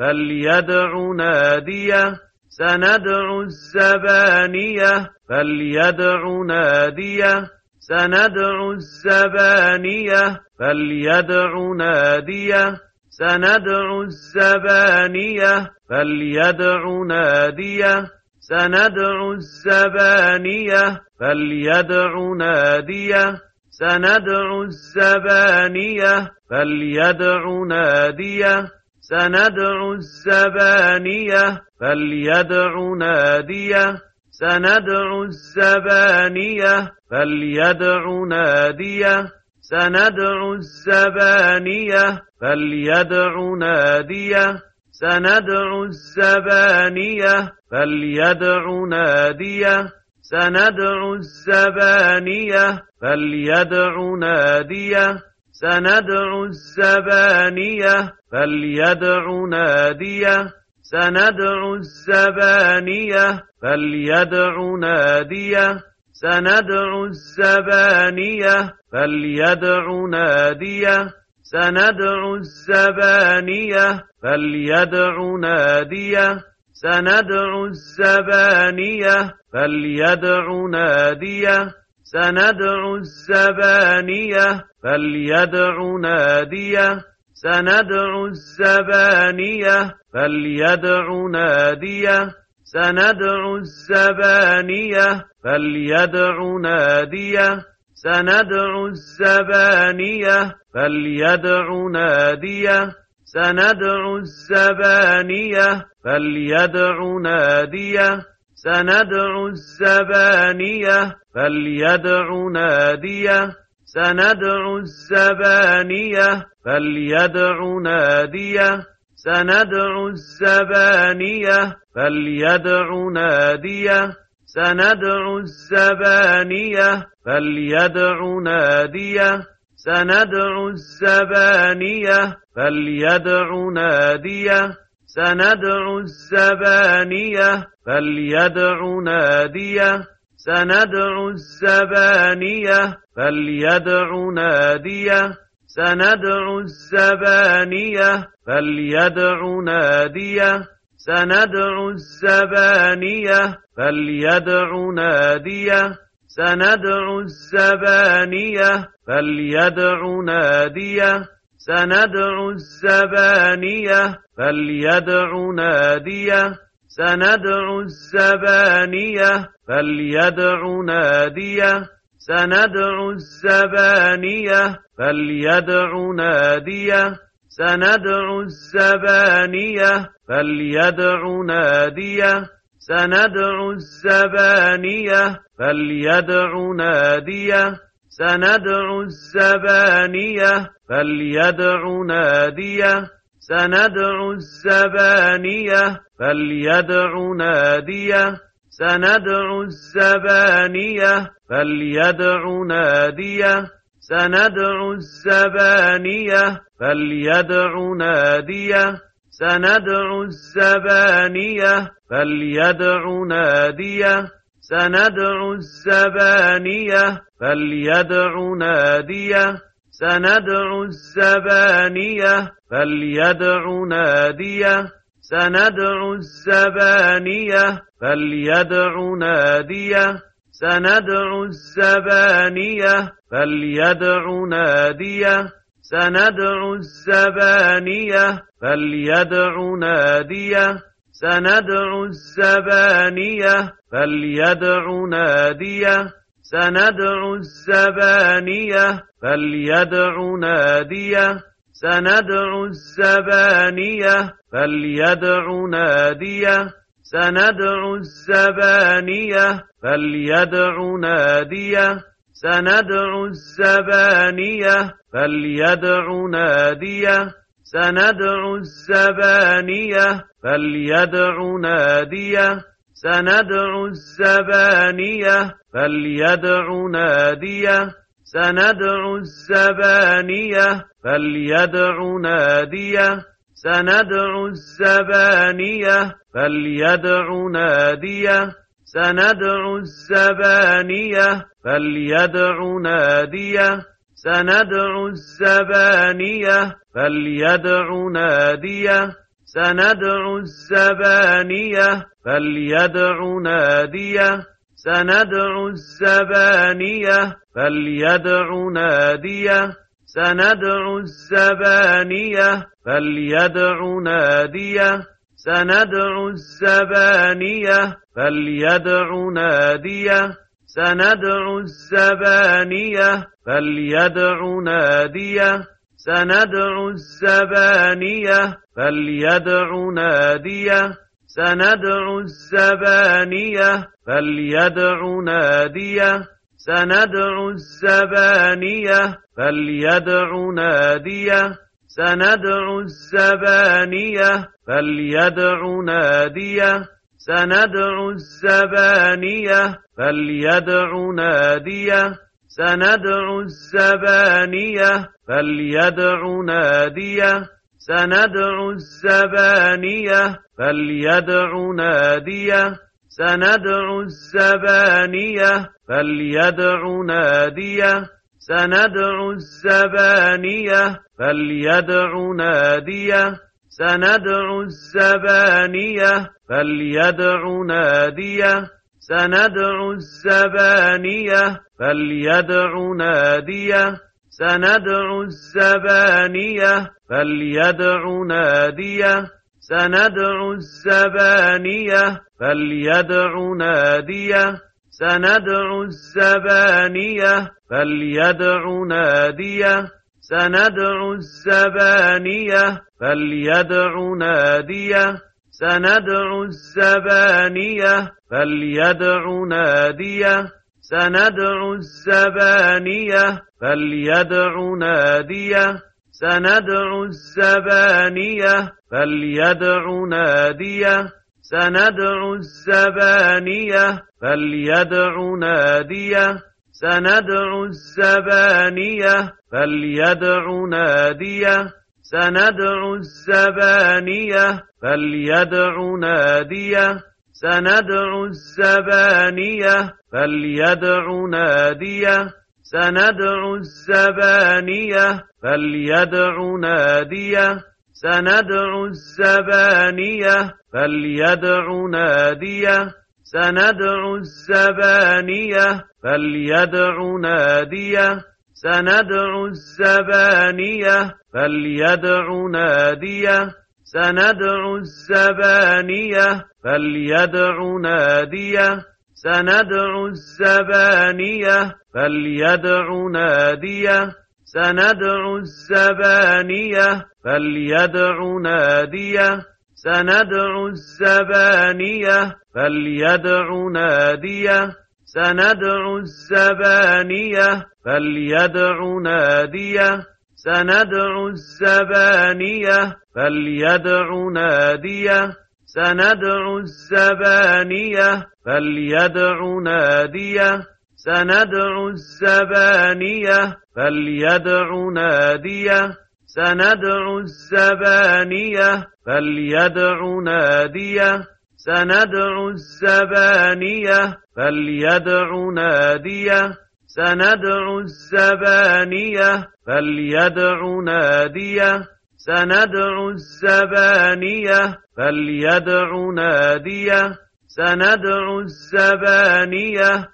فليدع ناديه سندع الزبانية فليدع ناديه سندع الزبانية فليدع ناديه سندع الزبانية فليدع ناديه سندع الزبانية فليدع ناديه سندع الزبانية فليدع ناديه سندع الزبانية فليدع نادية. سندع الزبانية فليدع نادية. سندع الزبانية فليدع نادية. سندع الزبانية فليدع نادية. سندع الزبانية فليدع نادية. سندع الزبانية فليدع نادية. سندع الزبانية فليدع نادية. سندع الزبانية فليدع نادية. سندع الزبانية فليدع نادية. سندع الزبانية فليدع نادية. سندع الزبانية فليدع نادية. سندع الزبانية فليدع نادية. سندع الزبانية فليدع نادية. سندع الزبانية فليدع نادية. سندع الزبانية فليدع نادية. سندع الزبانية فليدع نادية. سندع الزبانية فليدع نادية. سندع الزبانية فليدع نادية. سندع الزبانية فليدع نادية. سندع الزبانية فليدع نادية. سندع الزبانية فليدع نادية. سندع الزبانية فليدع نادية. سندع الزبانية فليدع نادية. سندع الزبانية فليدع نادية. سندع الزبانية فليدع نادية. سندع الزبانية فليدع نادية. سندع الزبانية فليدع نادية. سندع الزبانية فليدع نادية. سندع الزبانية فليدع نادية. سندع الزبانية فليدع نادية. سندع الزبانية فليدع نادية. سندع الزبانية فليدع نادية. سندع الزبانية فليدع نادية. سندع الزبانية فليدع نادية. سندع الزبانية فليدع نادية. سندع الزبانية فليدع نادية. سندع الزبانية فليدع نادية. سندع الزبانية فليدع نادية. سندع الزبانية فليدع نادية. سندع الزبانية فليدع نادية. سندع الزبانية فليدع نادية. سندع الزبانية فليدع نادية. سندع الزبانية فليدع نادية. سندع الزبانية فليدع نادية. سندع الزبانية فليدع نادية. سندع الزبانية فليدع نادية. سندع الزبانية فليدع نادية. سندع الزبانية فليدع نادية. سندع الزبانية فليدع نادية. سندع الزبانية فليدع نادية. سندع الزبانية فليدع نادية. سندع الزبانية فليدع نادية. سندع الزبانية فليدع نادية. سندع الزبانية فليدع نادية. سندع الزبانية فليدع نادية. سندع الزبانية فليدع نادية. سندع الزبانية فليدع نادية. سندع الزبانية فليدع نادية. سندع الزبانية فليدع نادية. سندع الزبانية فليدع نادية. سندع الزبانية فليدع نادية. سندع الزبانية فليدع نادية. سندع الزبانية فليدع نادية. سندع الزبانية فليدع نادية. سندع الزبانية فليدع نادية. سندع الزبانية فليدع نادية. سندع الزبانية فليدع نادية. سندع الزبانية فليدع نادية. سندع الزبانية فليدع نادية. سندع الزبانية فليدع نادية. سندع الزبانية فليدع نادية. سندع الزبانية فليدع نادية. سندع الزبانية فليدع نادية. سندع الزبانية فليدع نادية. سندع الزبانية فليدع نادية. سندع الزبانية فليدع نادية. سندع الزبانية فليدع نادية. سندع الزبانية فليدع نادية. سندع الزبانية فليدع نادية. سندع الزبانية فليدع نادية. سندع الزبانية فليدع نادية. سندع الزبانية فليدع نادية. سندع الزبانية فليدع نادية. سندع الزبانية فليدع نادية. سندع الزبانية فليدع نادية. سندع الزبانية فليدع نادية. سندع الزبانية فليدع نادية. سندع الزبانية فليدع نادية. سندع الزبانية فليدع نادية. سندع الزبانية فليدع نادية. سندع الزبانية فليدع نادية. سندع الزبانية فليدع نادية. سندع الزبانية فليدع نادية. سندع الزبانية فليدع نادية. سندع الزبانية